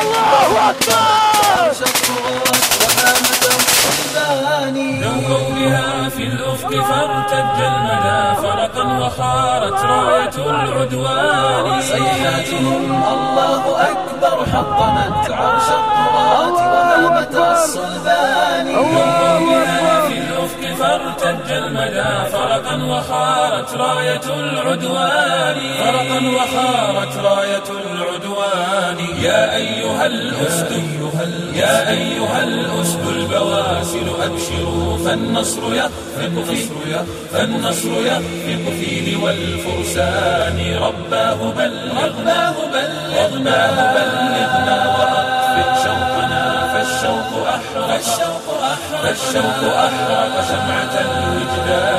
الله أكبر. بها في الأفق فارتج المدى فرقا وخارت راية العدوان. صيحاتهم الله أكبر حطمت عرش الطغاة وهامت فارتج المدى فرقا وخارت راية العدوان. فرقا وخارت راية العدوان. يا أيها الأسد يا أيها الأسد. البواسل أبشروا فالنصر يخفق في فالنصر يخفق في لوى الفرسان رباه بلغ رباه بلغ. رباه بلغنا أحرق فالشوق أحرق فالشوق أحرق شمعة الوجدان.